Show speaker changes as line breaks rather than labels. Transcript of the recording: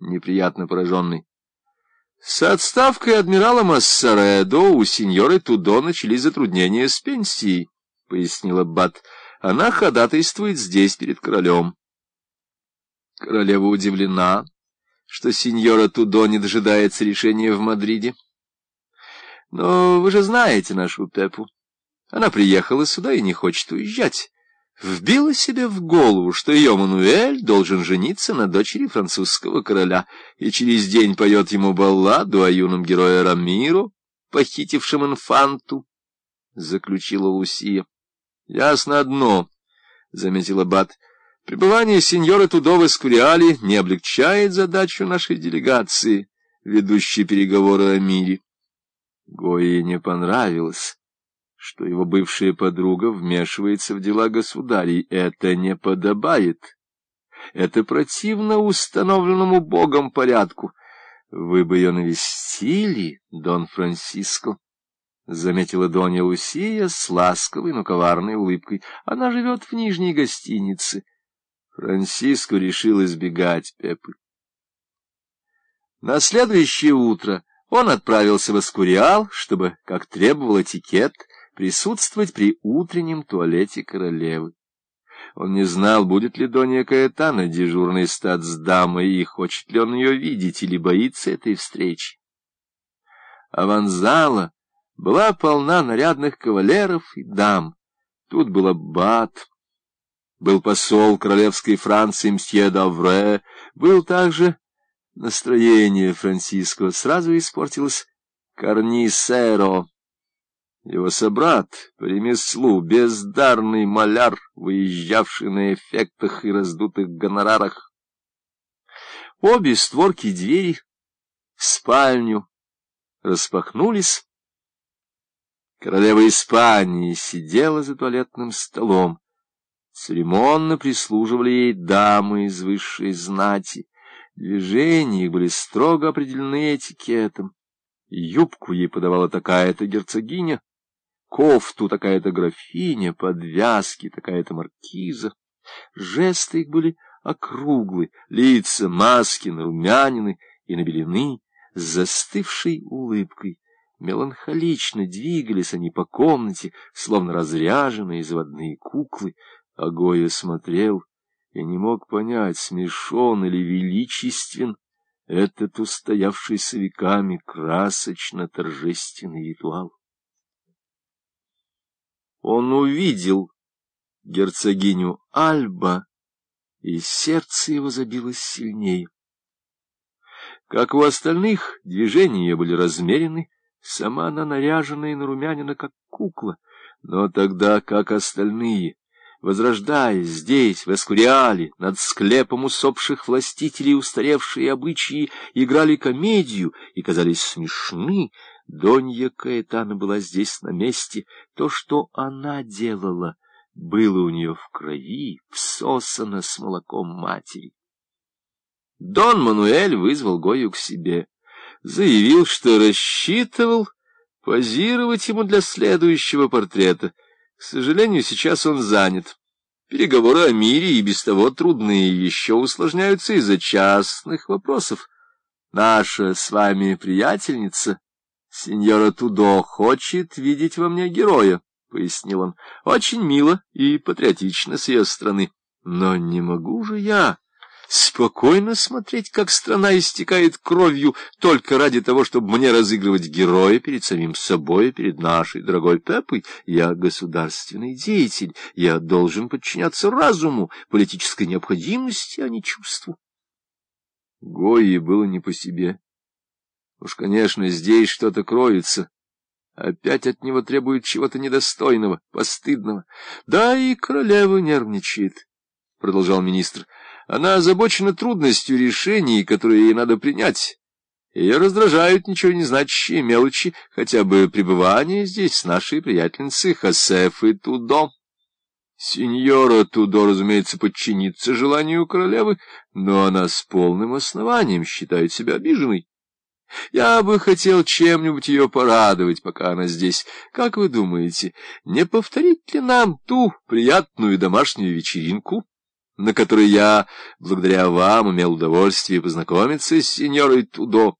неприятно пораженный. С отставкой адмирала Массаредо у сеньоры Тудо начались затруднения с пенсией, — пояснила Бат. Она ходатайствует здесь перед королем. Королева удивлена, что сеньора Тудо не дожидается решения в Мадриде. Но вы же знаете нашу Пепу. Она приехала сюда и не хочет уезжать. Вбила себе в голову, что ее Мануэль должен жениться на дочери французского короля, и через день поет ему балладу о юном герое Рамиру, похитившем инфанту, — заключила Лусия. — Ясно одно, — заметила Бат. — Пребывание сеньора Тудо в Эскуриале не облегчает задачу нашей делегации, ведущей переговоры о мире. Гои не понравилось что его бывшая подруга вмешивается в дела государей. Это не подобает. Это противно установленному Богом порядку. Вы бы ее навестили, Дон Франциско, — заметила Донья Лусия с ласковой, но коварной улыбкой. Она живет в нижней гостинице. Франциско решил избегать Пепы. На следующее утро он отправился в Аскуриал, чтобы, как требовал этикет, присутствовать при утреннем туалете королевы. Он не знал, будет ли Донья Каэтана дежурной статсдамой, и хочет ли он ее видеть, или боится этой встречи. Аванзала была полна нарядных кавалеров и дам. Тут был аббат, был посол королевской Франции мсье Давре, был также настроение Франциско, сразу испортилось Карнисеро. Его собрат по ремеслу, бездарный маляр, выезжавший на эффектах и раздутых гонорарах. Обе створки двери в спальню распахнулись. Королева Испании сидела за туалетным столом. Церемонно прислуживали ей дамы из высшей знати. Движения их были строго определены этикетом. Юбку ей подавала такая-то герцогиня, кофту такая-то графиня, подвязки такая-то маркиза. Жесты их были округлы, лица маски нарумянины и набелены с застывшей улыбкой. Меланхолично двигались они по комнате, словно разряженные заводные куклы. Агоя смотрел и не мог понять, смешон или величествен этот устоявшийся веками красочно-торжественный ритуал. Он увидел герцогиню Альба, и сердце его забилось сильнее. Как у остальных, движения были размерены, сама она наряжена и нарумянина, как кукла, но тогда, как остальные, возрождаясь здесь, в Эскуриале, над склепом усопших властителей устаревшие обычаи играли комедию и казались смешны, Донья Каэтана была здесь на месте. То, что она делала, было у нее в крови, всосано с молоком матери. Дон Мануэль вызвал Гою к себе. Заявил, что рассчитывал позировать ему для следующего портрета. К сожалению, сейчас он занят. Переговоры о мире и без того трудные еще усложняются из-за частных вопросов. Наша с вами приятельница Сеньора Тудо хочет видеть во мне героя, — пояснил он. — Очень мило и патриотично с ее стороны. Но не могу же я спокойно смотреть, как страна истекает кровью только ради того, чтобы мне разыгрывать героя перед самим собой, перед нашей дорогой Пепой. Я государственный деятель, я должен подчиняться разуму, политической необходимости, а не чувству. Гои было не по себе. Уж, конечно, здесь что-то кроется. Опять от него требуют чего-то недостойного, постыдного. Да и королева нервничает, — продолжал министр. Она озабочена трудностью решений, которые ей надо принять. Ее раздражают ничего не значащие мелочи, хотя бы пребывание здесь с нашей приятельницей и Тудо. Сеньора Тудо, разумеется, подчинится желанию королевы, но она с полным основанием считает себя обиженной. Я бы хотел чем-нибудь ее порадовать, пока она здесь. Как вы думаете, не повторить ли нам ту приятную домашнюю вечеринку, на которой я, благодаря вам, имел удовольствие познакомиться с сеньорой Тудо.